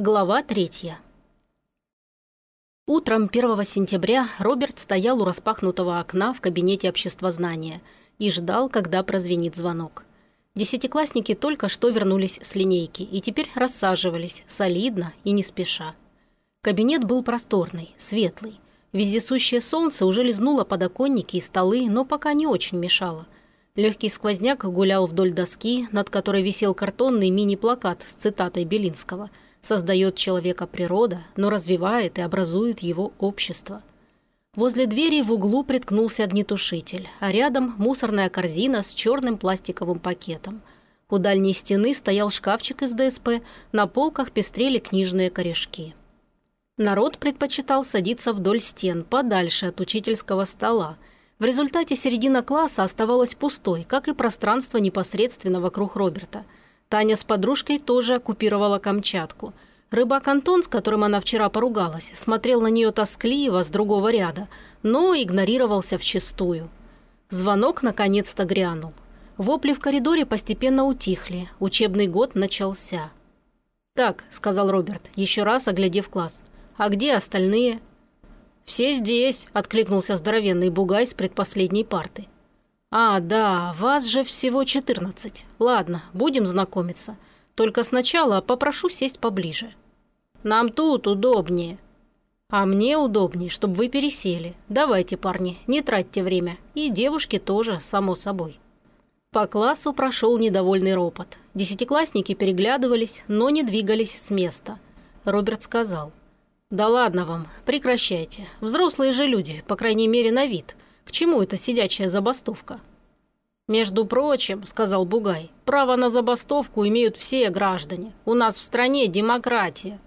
Глава третья. Утром 1 сентября Роберт стоял у распахнутого окна в кабинете обществознания и ждал, когда прозвенит звонок. Десятиклассники только что вернулись с линейки и теперь рассаживались, солидно и не спеша. Кабинет был просторный, светлый. Вездесущее солнце уже лизнуло подоконники и столы, но пока не очень мешало. Легкий сквозняк гулял вдоль доски, над которой висел картонный мини-плакат с цитатой Белинского – Создает человека природа, но развивает и образует его общество. Возле двери в углу приткнулся огнетушитель, а рядом мусорная корзина с черным пластиковым пакетом. У дальней стены стоял шкафчик из ДСП, на полках пестрели книжные корешки. Народ предпочитал садиться вдоль стен, подальше от учительского стола. В результате середина класса оставалась пустой, как и пространство непосредственно вокруг Роберта – Таня с подружкой тоже оккупировала Камчатку. Рыбак Антон, с которым она вчера поругалась, смотрел на нее тоскливо с другого ряда, но игнорировался вчистую. Звонок наконец-то грянул. Вопли в коридоре постепенно утихли. Учебный год начался. «Так», – сказал Роберт, еще раз оглядев класс. «А где остальные?» «Все здесь», – откликнулся здоровенный бугай с предпоследней парты. «А, да, вас же всего 14. Ладно, будем знакомиться. Только сначала попрошу сесть поближе. Нам тут удобнее». «А мне удобнее, чтобы вы пересели. Давайте, парни, не тратьте время. И девушки тоже, само собой». По классу прошел недовольный ропот. Десятиклассники переглядывались, но не двигались с места. Роберт сказал. «Да ладно вам, прекращайте. Взрослые же люди, по крайней мере, на вид. К чему эта сидячая забастовка? «Между прочим», – сказал Бугай, – «право на забастовку имеют все граждане. У нас в стране демократия».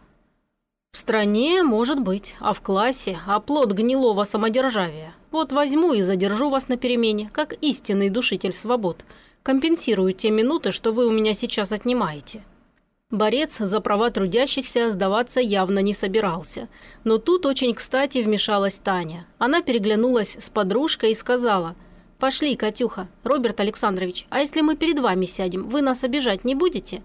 «В стране, может быть, а в классе – оплот гнилого самодержавия. Вот возьму и задержу вас на перемене, как истинный душитель свобод. Компенсирую те минуты, что вы у меня сейчас отнимаете». Борец за права трудящихся сдаваться явно не собирался. Но тут очень кстати вмешалась Таня. Она переглянулась с подружкой и сказала «Пошли, Катюха, Роберт Александрович, а если мы перед вами сядем, вы нас обижать не будете?»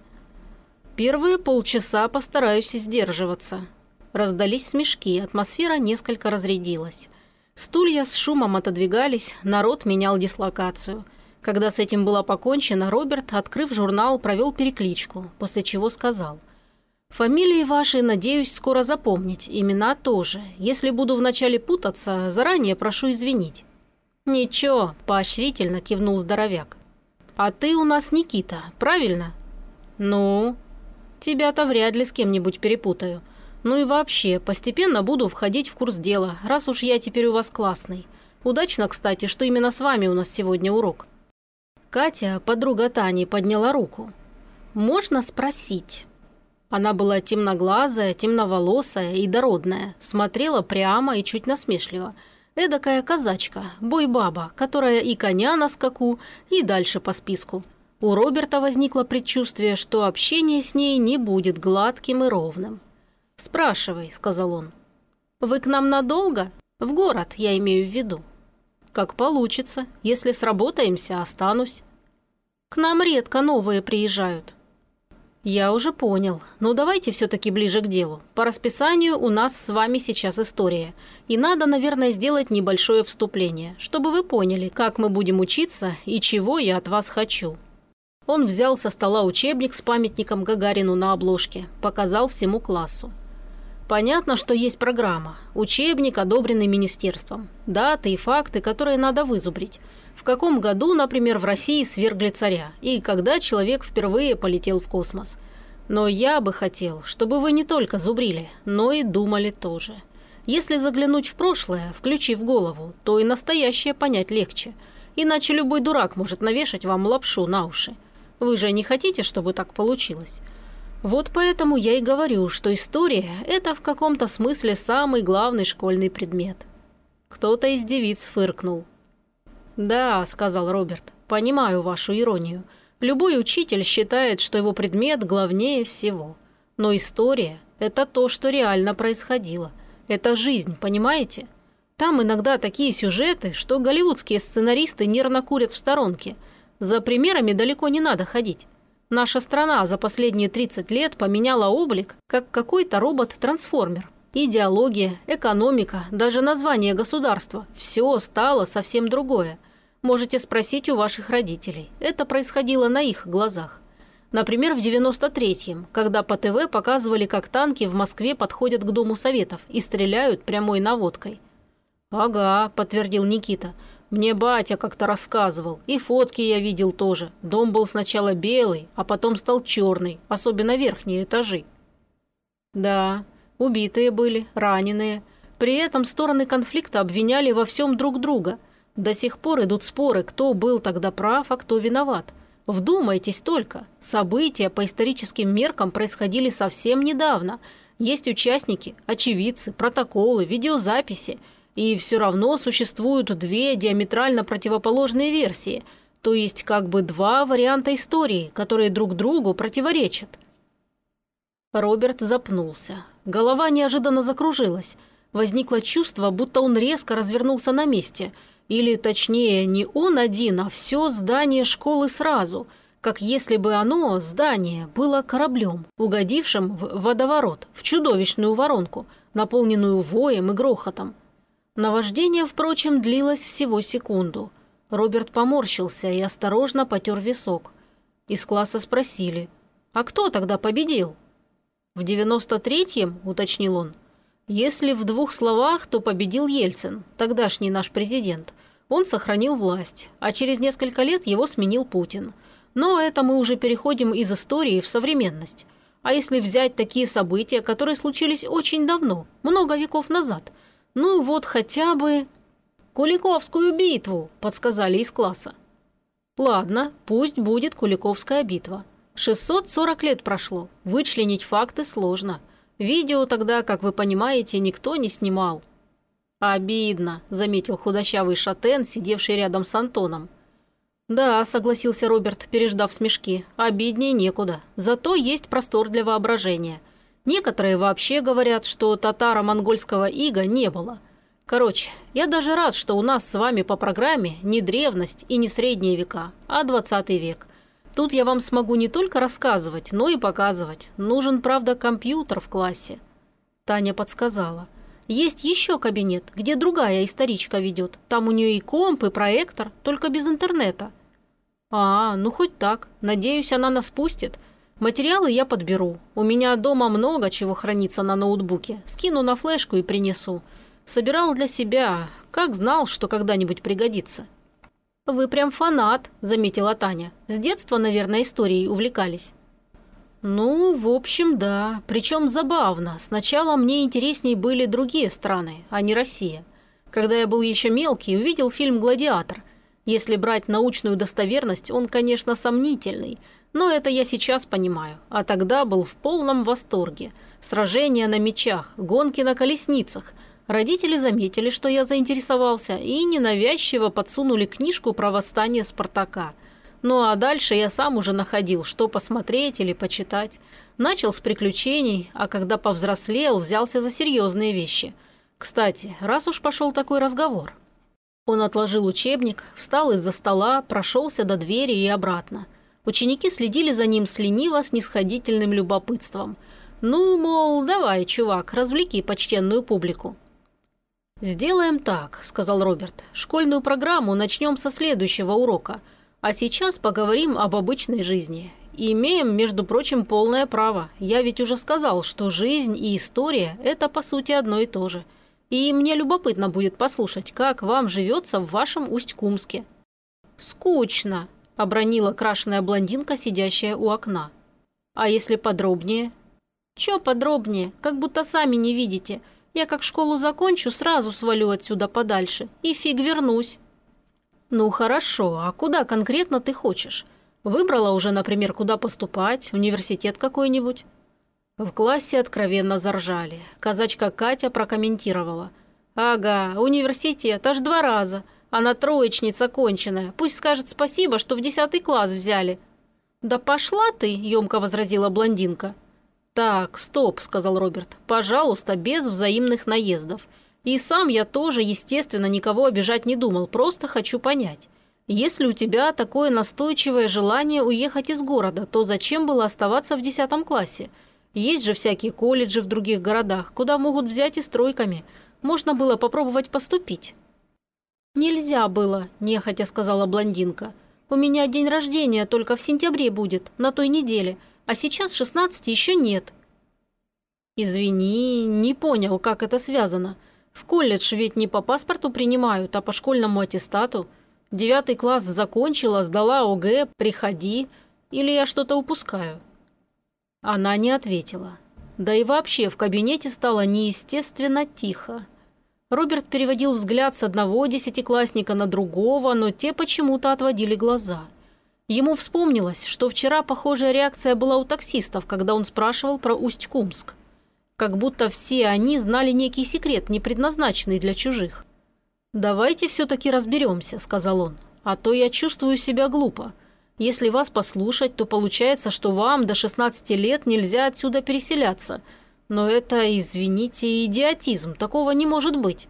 «Первые полчаса постараюсь сдерживаться». Раздались смешки, атмосфера несколько разрядилась. Стулья с шумом отодвигались, народ менял дислокацию – когда с этим было покончено, Роберт, открыв журнал, провел перекличку, после чего сказал. «Фамилии ваши, надеюсь, скоро запомнить, имена тоже. Если буду вначале путаться, заранее прошу извинить». «Ничего», – поощрительно кивнул здоровяк. «А ты у нас Никита, правильно?» «Ну?» «Тебя-то вряд ли с кем-нибудь перепутаю. Ну и вообще, постепенно буду входить в курс дела, раз уж я теперь у вас классный. Удачно, кстати, что именно с вами у нас сегодня урок». Катя, подруга Тани, подняла руку. «Можно спросить?» Она была темноглазая, темноволосая и дородная, смотрела прямо и чуть насмешливо. Эдакая казачка, бой-баба, которая и коня на скаку, и дальше по списку. У Роберта возникло предчувствие, что общение с ней не будет гладким и ровным. «Спрашивай», — сказал он. «Вы к нам надолго? В город, я имею в виду». «Как получится. Если сработаемся, останусь». К нам редко новые приезжают». «Я уже понял. Но давайте все-таки ближе к делу. По расписанию у нас с вами сейчас история. И надо, наверное, сделать небольшое вступление, чтобы вы поняли, как мы будем учиться и чего я от вас хочу». Он взял со стола учебник с памятником Гагарину на обложке, показал всему классу. Понятно, что есть программа, учебник, одобренный министерством, даты и факты, которые надо вызубрить – в каком году, например, в России свергли царя и когда человек впервые полетел в космос. Но я бы хотел, чтобы вы не только зубрили, но и думали тоже. Если заглянуть в прошлое, включив голову, то и настоящее понять легче. Иначе любой дурак может навешать вам лапшу на уши. Вы же не хотите, чтобы так получилось? Вот поэтому я и говорю, что история – это в каком-то смысле самый главный школьный предмет. Кто-то из девиц фыркнул – «Да», – сказал Роберт, – «понимаю вашу иронию. Любой учитель считает, что его предмет главнее всего. Но история – это то, что реально происходило. Это жизнь, понимаете? Там иногда такие сюжеты, что голливудские сценаристы нервно курят в сторонке. За примерами далеко не надо ходить. Наша страна за последние 30 лет поменяла облик, как какой-то робот-трансформер. Идеология, экономика, даже название государства – все стало совсем другое. Можете спросить у ваших родителей. Это происходило на их глазах. Например, в 93-м, когда по ТВ показывали, как танки в Москве подходят к Дому Советов и стреляют прямой наводкой. «Ага», – подтвердил Никита. «Мне батя как-то рассказывал, и фотки я видел тоже. Дом был сначала белый, а потом стал черный, особенно верхние этажи». «Да, убитые были, раненые. При этом стороны конфликта обвиняли во всем друг друга. До сих пор идут споры, кто был тогда прав, а кто виноват. Вдумайтесь только, события по историческим меркам происходили совсем недавно. Есть участники, очевидцы, протоколы, видеозаписи. И все равно существуют две диаметрально противоположные версии, то есть как бы два варианта истории, которые друг другу противоречат. Роберт запнулся. Голова неожиданно закружилась. Возникло чувство, будто он резко развернулся на месте – или, точнее, не он один, а все здание школы сразу, как если бы оно, здание, было кораблем, угодившим в водоворот, в чудовищную воронку, наполненную воем и грохотом. Наваждение, впрочем, длилось всего секунду. Роберт поморщился и осторожно потер висок. Из класса спросили, «А кто тогда победил?» «В девяносто третьем?» – уточнил он. Если в двух словах, то победил Ельцин, тогдашний наш президент. Он сохранил власть, а через несколько лет его сменил Путин. Но это мы уже переходим из истории в современность. А если взять такие события, которые случились очень давно, много веков назад, ну вот хотя бы... «Куликовскую битву», – подсказали из класса. Ладно, пусть будет Куликовская битва. 640 лет прошло, вычленить факты сложно – Видео тогда, как вы понимаете, никто не снимал». «Обидно», – заметил худощавый шатен, сидевший рядом с Антоном. «Да», – согласился Роберт, переждав смешки, – «обиднее некуда. Зато есть простор для воображения. Некоторые вообще говорят, что татаро-монгольского ига не было. Короче, я даже рад, что у нас с вами по программе не древность и не средние века, а 20 век. Тут я вам смогу не только рассказывать, но и показывать. Нужен, правда, компьютер в классе». Таня подсказала. «Есть еще кабинет, где другая историчка ведет. Там у нее и комп, и проектор, только без интернета». «А, ну хоть так. Надеюсь, она нас пустит. Материалы я подберу. У меня дома много чего хранится на ноутбуке. Скину на флешку и принесу. Собирал для себя. Как знал, что когда-нибудь пригодится». «Вы прям фанат», – заметила Таня. «С детства, наверное, историей увлекались». «Ну, в общем, да. Причем забавно. Сначала мне интереснее были другие страны, а не Россия. Когда я был еще мелкий, увидел фильм «Гладиатор». Если брать научную достоверность, он, конечно, сомнительный. Но это я сейчас понимаю. А тогда был в полном восторге. Сражения на мечах, гонки на колесницах – Родители заметили, что я заинтересовался, и ненавязчиво подсунули книжку про восстание Спартака. Ну а дальше я сам уже находил, что посмотреть или почитать. Начал с приключений, а когда повзрослел, взялся за серьезные вещи. Кстати, раз уж пошел такой разговор. Он отложил учебник, встал из-за стола, прошелся до двери и обратно. Ученики следили за ним с лениво-снисходительным любопытством. «Ну, мол, давай, чувак, развлеки почтенную публику». «Сделаем так», – сказал Роберт. «Школьную программу начнем со следующего урока. А сейчас поговорим об обычной жизни. И имеем, между прочим, полное право. Я ведь уже сказал, что жизнь и история – это, по сути, одно и то же. И мне любопытно будет послушать, как вам живется в вашем Усть-Кумске». «Скучно», – обронила крашеная блондинка, сидящая у окна. «А если подробнее?» «Чё подробнее? Как будто сами не видите». Я как школу закончу, сразу свалю отсюда подальше и фиг вернусь». «Ну хорошо, а куда конкретно ты хочешь? Выбрала уже, например, куда поступать, университет какой-нибудь?» В классе откровенно заржали. Казачка Катя прокомментировала. «Ага, университет, аж два раза. Она троечница конченая. Пусть скажет спасибо, что в десятый класс взяли». «Да пошла ты», – емко возразила блондинка. «Так, стоп», – сказал Роберт. «Пожалуйста, без взаимных наездов. И сам я тоже, естественно, никого обижать не думал, просто хочу понять. Если у тебя такое настойчивое желание уехать из города, то зачем было оставаться в десятом классе? Есть же всякие колледжи в других городах, куда могут взять и стройками. Можно было попробовать поступить». «Нельзя было», – нехотя сказала блондинка. «У меня день рождения только в сентябре будет, на той неделе, а сейчас 16 еще нет». «Извини, не понял, как это связано. В колледж ведь не по паспорту принимают, а по школьному аттестату. Девятый класс закончила, сдала ОГЭ, приходи. Или я что-то упускаю?» Она не ответила. Да и вообще в кабинете стало неестественно тихо. Роберт переводил взгляд с одного десятиклассника на другого, но те почему-то отводили глаза. Ему вспомнилось, что вчера похожая реакция была у таксистов, когда он спрашивал про Усть-Кумск. Как будто все они знали некий секрет, не предназначенный для чужих. «Давайте все-таки разберемся», – сказал он. «А то я чувствую себя глупо. Если вас послушать, то получается, что вам до 16 лет нельзя отсюда переселяться. Но это, извините, идиотизм. Такого не может быть».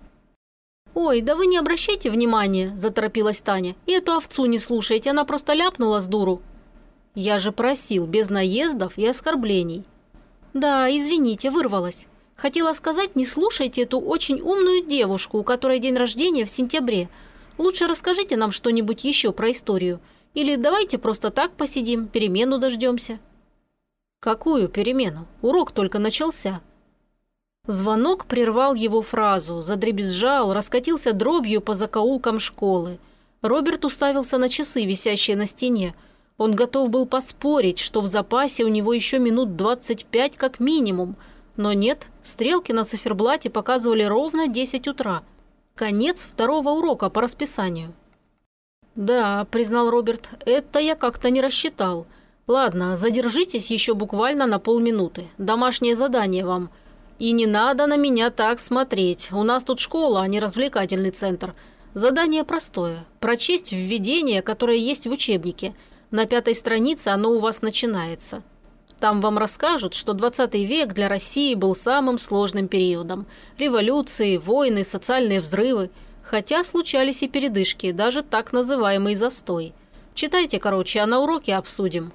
«Ой, да вы не обращайте внимания», – заторопилась Таня. «И эту овцу не слушайте, она просто ляпнула с дуру». «Я же просил, без наездов и оскорблений». «Да, извините, вырвалась. Хотела сказать, не слушайте эту очень умную девушку, у которой день рождения в сентябре. Лучше расскажите нам что-нибудь еще про историю. Или давайте просто так посидим, перемену дождемся». «Какую перемену? Урок только начался». Звонок прервал его фразу, задребезжал, раскатился дробью по закоулкам школы. Роберт уставился на часы, висящие на стене. Он готов был поспорить, что в запасе у него еще минут 25 как минимум – но нет, стрелки на циферблате показывали ровно 10 утра. Конец второго урока по расписанию. «Да», – признал Роберт, – «это я как-то не рассчитал. Ладно, задержитесь еще буквально на полминуты. Домашнее задание вам. И не надо на меня так смотреть. У нас тут школа, а не развлекательный центр. Задание простое. Прочесть введение, которое есть в учебнике. На пятой странице оно у вас начинается». Там вам расскажут, что 20 век для России был самым сложным периодом. Революции, войны, социальные взрывы. Хотя случались и передышки, даже так называемый застой. Читайте, короче, а на уроке обсудим.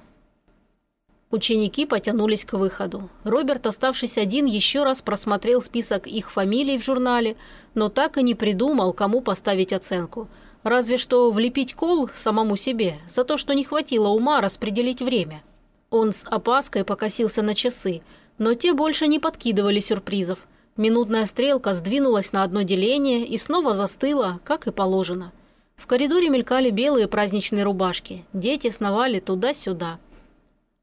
Ученики потянулись к выходу. Роберт, оставшись один, еще раз просмотрел список их фамилий в журнале, но так и не придумал, кому поставить оценку. Разве что влепить кол самому себе за то, что не хватило ума распределить время. Он с опаской покосился на часы, но те больше не подкидывали сюрпризов. Минутная стрелка сдвинулась на одно деление и снова застыла, как и положено. В коридоре мелькали белые праздничные рубашки. Дети сновали туда-сюда.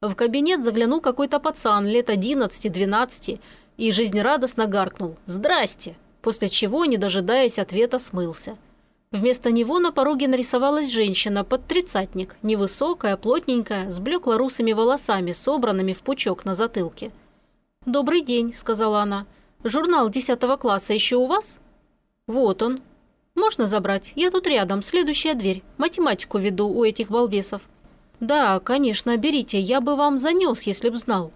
В кабинет заглянул какой-то пацан лет 11-12 и жизнерадостно гаркнул «Здрасте!», после чего, не дожидаясь ответа, смылся. Вместо него на пороге нарисовалась женщина под тридцатник, невысокая, плотненькая, с блекло-русыми волосами, собранными в пучок на затылке. «Добрый день», – сказала она. «Журнал десятого класса еще у вас?» «Вот он». «Можно забрать? Я тут рядом, следующая дверь. Математику веду у этих балбесов». «Да, конечно, берите, я бы вам занес, если б знал».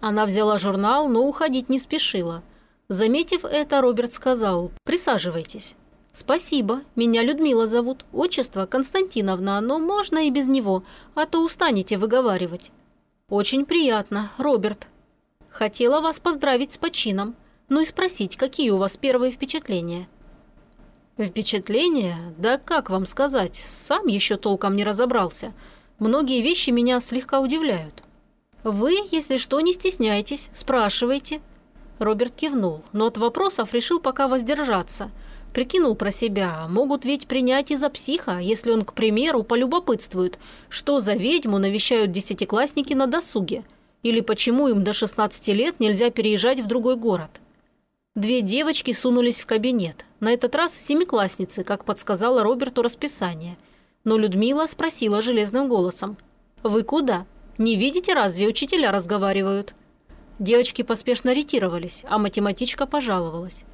Она взяла журнал, но уходить не спешила. Заметив это, Роберт сказал «Присаживайтесь». «Спасибо. Меня Людмила зовут. Отчество Константиновна, но можно и без него, а то устанете выговаривать». «Очень приятно, Роберт. Хотела вас поздравить с почином. Ну и спросить, какие у вас первые впечатления?» «Впечатления? Да как вам сказать? Сам еще толком не разобрался. Многие вещи меня слегка удивляют». «Вы, если что, не стесняйтесь, спрашивайте». Роберт кивнул, но от вопросов решил пока воздержаться – Прикинул про себя, могут ведь принять и за психа, если он, к примеру, полюбопытствует, что за ведьму навещают десятиклассники на досуге, или почему им до 16 лет нельзя переезжать в другой город. Две девочки сунулись в кабинет, на этот раз семиклассницы, как подсказала Роберту расписание. Но Людмила спросила железным голосом. «Вы куда? Не видите, разве учителя разговаривают?» Девочки поспешно ретировались, а математичка пожаловалась.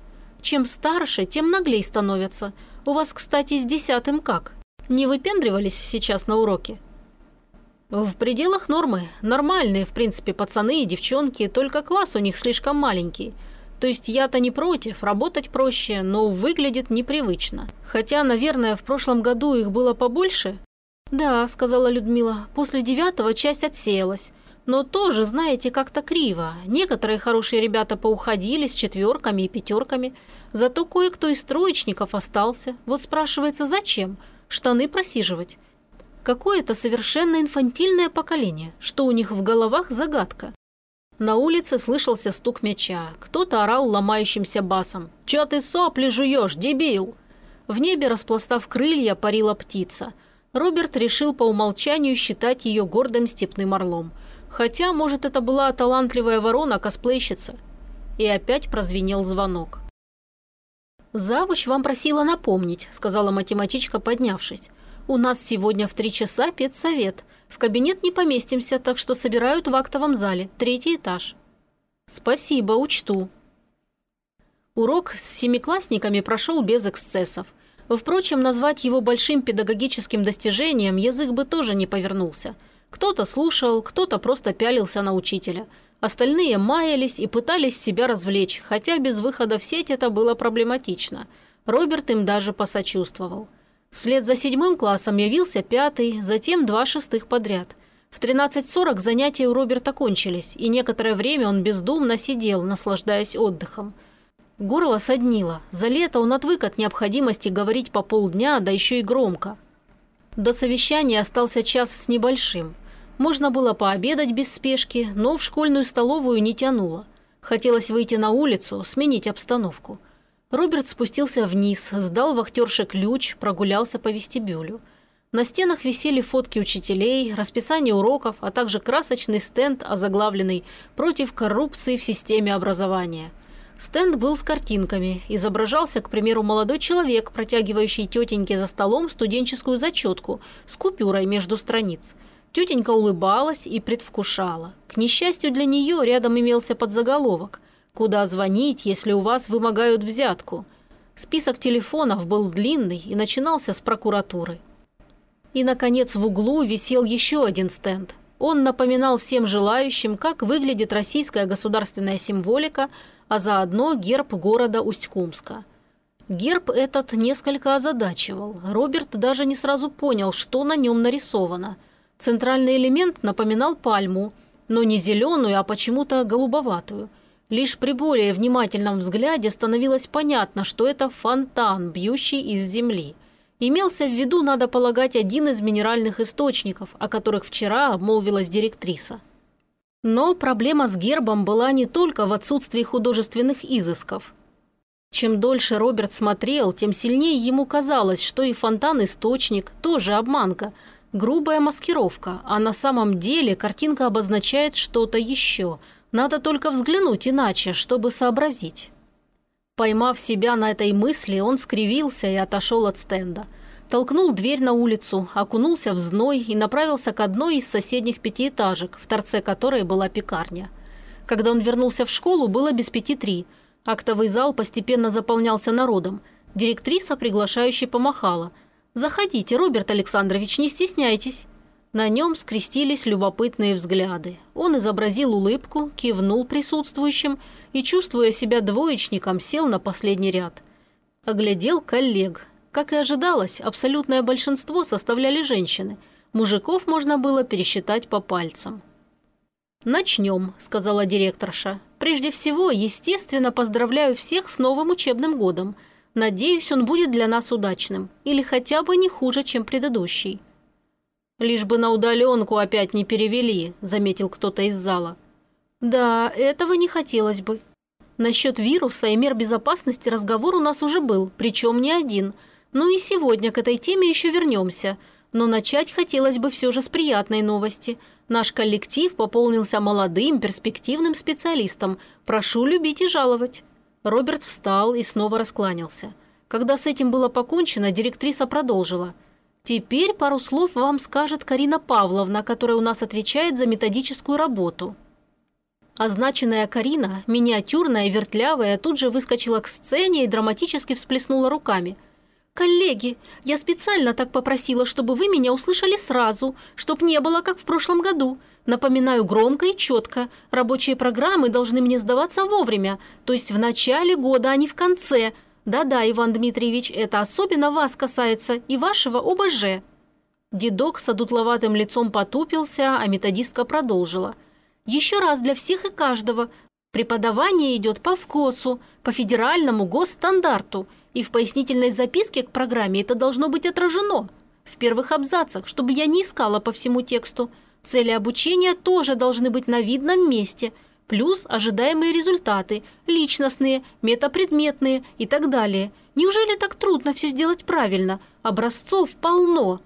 Чем старше, тем наглей становятся. У вас, кстати, с десятым как? Не выпендривались сейчас на уроке?» «В пределах нормы. Нормальные, в принципе, пацаны и девчонки, только класс у них слишком маленький. То есть я-то не против, работать проще, но выглядит непривычно. Хотя, наверное, в прошлом году их было побольше. Да, сказала Людмила, после девятого часть отсеялась. Но тоже, знаете, как-то криво. Некоторые хорошие ребята поуходили с четверками и пятерками. Зато кое-кто из троечников остался. Вот спрашивается, зачем? Штаны просиживать. Какое-то совершенно инфантильное поколение, что у них в головах загадка. На улице слышался стук мяча. Кто-то орал ломающимся басом. «Чё ты сопли жуешь, дебил?» В небе, распластав крылья, парила птица. Роберт решил по умолчанию считать ее гордым степным орлом. Хотя, может, это была талантливая ворона-косплейщица. И опять прозвенел звонок. «Завуч вам просила напомнить», – сказала математичка, поднявшись. «У нас сегодня в три часа педсовет. В кабинет не поместимся, так что собирают в актовом зале, третий этаж». «Спасибо, учту». Урок с семиклассниками прошел без эксцессов. Впрочем, назвать его большим педагогическим достижением язык бы тоже не повернулся. Кто-то слушал, кто-то просто пялился на учителя. Остальные маялись и пытались себя развлечь, хотя без выхода в сеть это было проблематично. Роберт им даже посочувствовал. Вслед за седьмым классом явился пятый, затем два шестых подряд. В 13.40 занятия у Роберта кончились, и некоторое время он бездумно сидел, наслаждаясь отдыхом. Горло соднило. За лето он отвык от необходимости говорить по полдня, да еще и громко. До совещания остался час с небольшим. Можно было пообедать без спешки, но в школьную столовую не тянуло. Хотелось выйти на улицу, сменить обстановку – Роберт спустился вниз, сдал вахтерше ключ, прогулялся по вестибюлю. На стенах висели фотки учителей, расписание уроков, а также красочный стенд, озаглавленный «Против коррупции в системе образования». Стенд был с картинками. Изображался, к примеру, молодой человек, протягивающий тетеньке за столом студенческую зачетку с купюрой между страниц. Тетенька улыбалась и предвкушала. К несчастью для нее рядом имелся подзаголовок – Куда звонить, если у вас вымогают взятку? Список телефонов был длинный и начинался с прокуратуры. И, наконец, в углу висел еще один стенд. Он напоминал всем желающим, как выглядит российская государственная символика, а заодно герб города Усть-Кумска. Герб этот несколько озадачивал. Роберт даже не сразу понял, что на нем нарисовано. Центральный элемент напоминал пальму, но не зеленую, а почему-то голубоватую – Лишь при более внимательном взгляде становилось понятно, что это фонтан, бьющий из земли. Имелся в виду, надо полагать, один из минеральных источников, о которых вчера обмолвилась директриса. Но проблема с гербом была не только в отсутствии художественных изысков. Чем дольше Роберт смотрел, тем сильнее ему казалось, что и фонтан-источник тоже обманка, грубая маскировка, а на самом деле картинка обозначает что-то еще – надо только взглянуть иначе, чтобы сообразить. Поймав себя на этой мысли, он скривился и отошел от стенда. Толкнул дверь на улицу, окунулся в зной и направился к одной из соседних пятиэтажек, в торце которой была пекарня. Когда он вернулся в школу, было без пяти три. Актовый зал постепенно заполнялся народом. Директриса приглашающе помахала. «Заходите, Роберт Александрович, не стесняйтесь». На нем скрестились любопытные взгляды. Он изобразил улыбку, кивнул присутствующим и, чувствуя себя двоечником, сел на последний ряд. Оглядел коллег. Как и ожидалось, абсолютное большинство составляли женщины. Мужиков можно было пересчитать по пальцам. «Начнем», – сказала директорша. «Прежде всего, естественно, поздравляю всех с новым учебным годом. Надеюсь, он будет для нас удачным. Или хотя бы не хуже, чем предыдущий». «Лишь бы на удаленку опять не перевели», – заметил кто-то из зала. «Да, этого не хотелось бы. Насчет вируса и мер безопасности разговор у нас уже был, причем не один. Ну и сегодня к этой теме еще вернемся. Но начать хотелось бы все же с приятной новости. Наш коллектив пополнился молодым, перспективным специалистом. Прошу любить и жаловать». Роберт встал и снова раскланялся. Когда с этим было покончено, директриса продолжила – Теперь пару слов вам скажет Карина Павловна, которая у нас отвечает за методическую работу. Означенная Карина, миниатюрная и вертлявая, тут же выскочила к сцене и драматически всплеснула руками. «Коллеги, я специально так попросила, чтобы вы меня услышали сразу, чтоб не было, как в прошлом году. Напоминаю громко и четко. Рабочие программы должны мне сдаваться вовремя, то есть в начале года, а не в конце. Да-да, Иван Дмитриевич, это особенно вас касается и вашего ОБЖ». Дедок с одутловатым лицом потупился, а методистка продолжила. «Еще раз для всех и каждого. Преподавание идет по ВКОСу, по федеральному госстандарту, и в пояснительной записке к программе это должно быть отражено. В первых абзацах, чтобы я не искала по всему тексту. Цели обучения тоже должны быть на видном месте, плюс ожидаемые результаты, личностные, метапредметные и так далее. Неужели так трудно все сделать правильно? Образцов полно.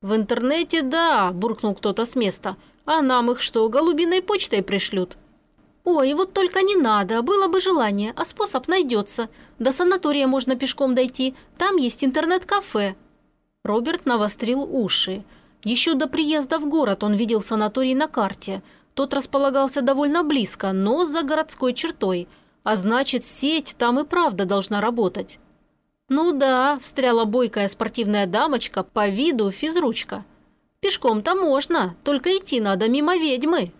«В интернете, да», – буркнул кто-то с места. «А нам их что, голубиной почтой пришлют?» «Ой, вот только не надо, было бы желание, а способ найдется. До санатория можно пешком дойти, там есть интернет-кафе». Роберт навострил уши. Еще до приезда в город он видел санаторий на карте. Тот располагался довольно близко, но за городской чертой. А значит, сеть там и правда должна работать. «Ну да», – встряла бойкая спортивная дамочка, по виду физручка. «Пешком-то можно, только идти надо мимо ведьмы».